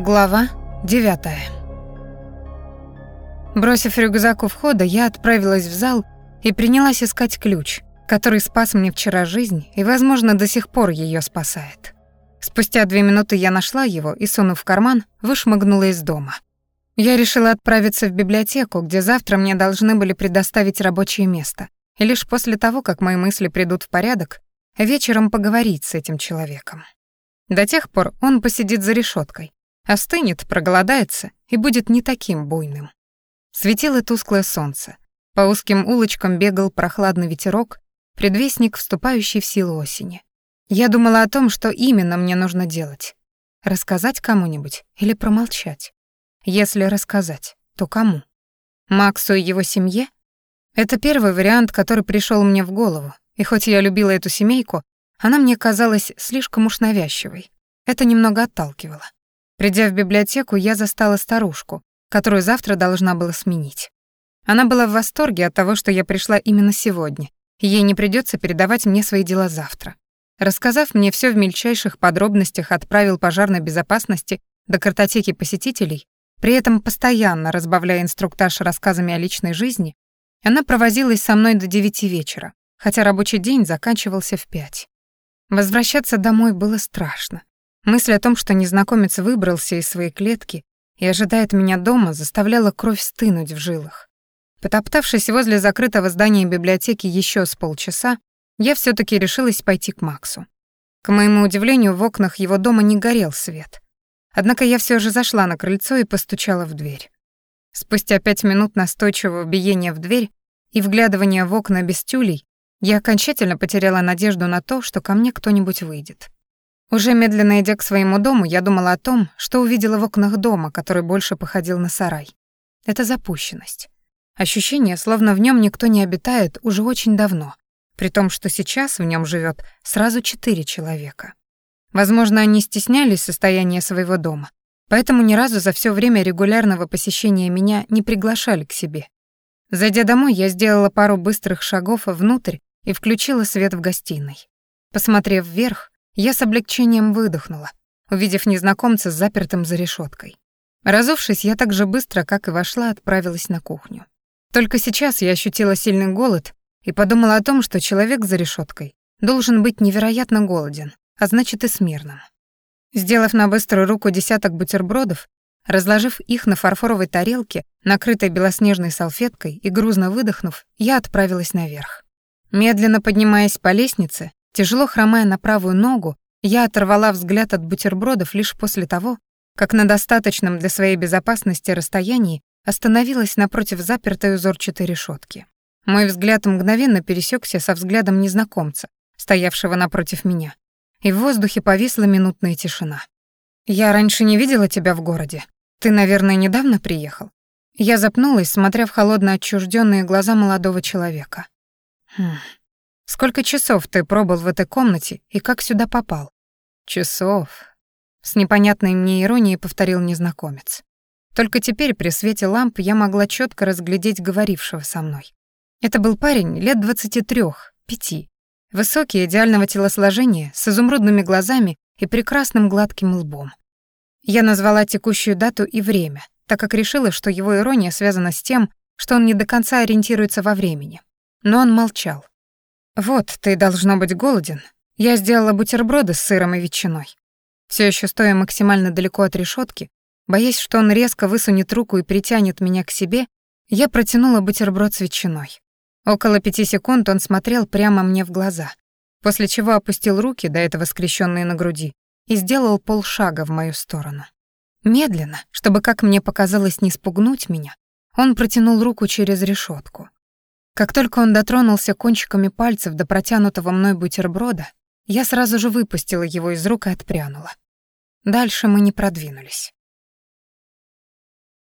Глава 9 Бросив рюкзак у входа, я отправилась в зал и принялась искать ключ, который спас мне вчера жизнь и, возможно, до сих пор ее спасает. Спустя две минуты я нашла его и, сунув в карман, вышмыгнула из дома. Я решила отправиться в библиотеку, где завтра мне должны были предоставить рабочее место, и лишь после того, как мои мысли придут в порядок, вечером поговорить с этим человеком. До тех пор он посидит за решеткой, остынет, проголодается и будет не таким буйным. Светило тусклое солнце. По узким улочкам бегал прохладный ветерок, предвестник вступающей в силу осени. Я думала о том, что именно мне нужно делать. Рассказать кому-нибудь или промолчать? Если рассказать, то кому? Максу и его семье? Это первый вариант, который пришел мне в голову, и хоть я любила эту семейку, она мне казалась слишком уж навязчивой. Это немного отталкивало. Придя в библиотеку, я застала старушку, которую завтра должна была сменить. Она была в восторге от того, что я пришла именно сегодня, ей не придется передавать мне свои дела завтра. Рассказав мне все в мельчайших подробностях от правил пожарной безопасности до картотеки посетителей, при этом постоянно разбавляя инструктаж рассказами о личной жизни, она провозилась со мной до девяти вечера, хотя рабочий день заканчивался в пять. Возвращаться домой было страшно. Мысль о том, что незнакомец выбрался из своей клетки и ожидает меня дома, заставляла кровь стынуть в жилах. Потоптавшись возле закрытого здания библиотеки еще с полчаса, я все таки решилась пойти к Максу. К моему удивлению, в окнах его дома не горел свет. Однако я все же зашла на крыльцо и постучала в дверь. Спустя пять минут настойчивого биения в дверь и вглядывания в окна без тюлей, я окончательно потеряла надежду на то, что ко мне кто-нибудь выйдет. Уже медленно идя к своему дому, я думала о том, что увидела в окнах дома, который больше походил на сарай. Это запущенность. Ощущение, словно в нем никто не обитает уже очень давно, при том, что сейчас в нем живет сразу четыре человека. Возможно, они стеснялись состояния своего дома, поэтому ни разу за все время регулярного посещения меня не приглашали к себе. Зайдя домой, я сделала пару быстрых шагов внутрь и включила свет в гостиной. Посмотрев вверх, я с облегчением выдохнула, увидев незнакомца с запертым за решеткой. Разувшись, я так же быстро, как и вошла, отправилась на кухню. Только сейчас я ощутила сильный голод и подумала о том, что человек за решеткой должен быть невероятно голоден, а значит и смирным. Сделав на быструю руку десяток бутербродов, разложив их на фарфоровой тарелке, накрытой белоснежной салфеткой и грузно выдохнув, я отправилась наверх. Медленно поднимаясь по лестнице, тяжело хромая на правую ногу, я оторвала взгляд от бутербродов лишь после того, как на достаточном для своей безопасности расстоянии остановилась напротив запертой узорчатой решетки. Мой взгляд мгновенно пересекся со взглядом незнакомца, стоявшего напротив меня, и в воздухе повисла минутная тишина. «Я раньше не видела тебя в городе. Ты, наверное, недавно приехал?» Я запнулась, смотря в холодно отчужденные глаза молодого человека. «Хм. Сколько часов ты пробыл в этой комнате и как сюда попал?» «Часов», — с непонятной мне иронией повторил незнакомец. Только теперь при свете ламп я могла четко разглядеть говорившего со мной. Это был парень лет двадцати трёх, пяти. Высокий, идеального телосложения, с изумрудными глазами и прекрасным гладким лбом. Я назвала текущую дату и время, так как решила, что его ирония связана с тем, что он не до конца ориентируется во времени. Но он молчал. «Вот, ты должно быть голоден. Я сделала бутерброды с сыром и ветчиной». Все еще стоя максимально далеко от решетки, боясь, что он резко высунет руку и притянет меня к себе, я протянула бутерброд с ветчиной. Около пяти секунд он смотрел прямо мне в глаза, после чего опустил руки, до этого скрещенные на груди, и сделал полшага в мою сторону. Медленно, чтобы, как мне показалось, не спугнуть меня, он протянул руку через решетку. Как только он дотронулся кончиками пальцев до протянутого мной бутерброда, я сразу же выпустила его из рук и отпрянула. Дальше мы не продвинулись.